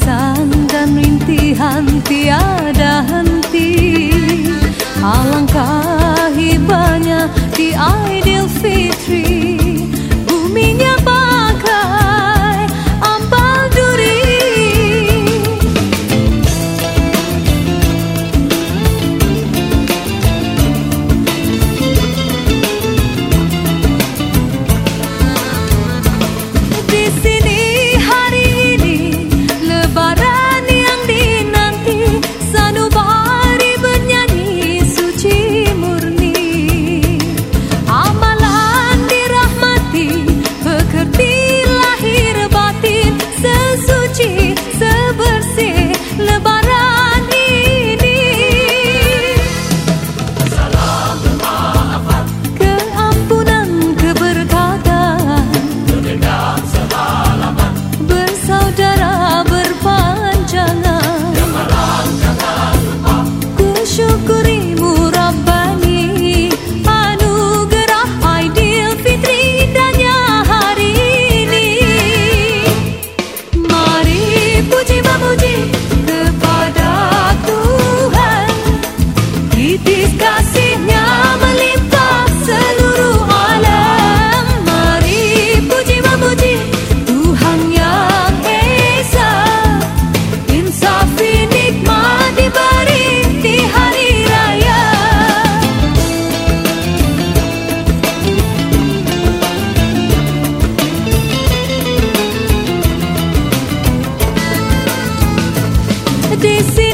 Tulisan dan rintihan tiada henti Alangkah hibanya di ideal fit. не. descer.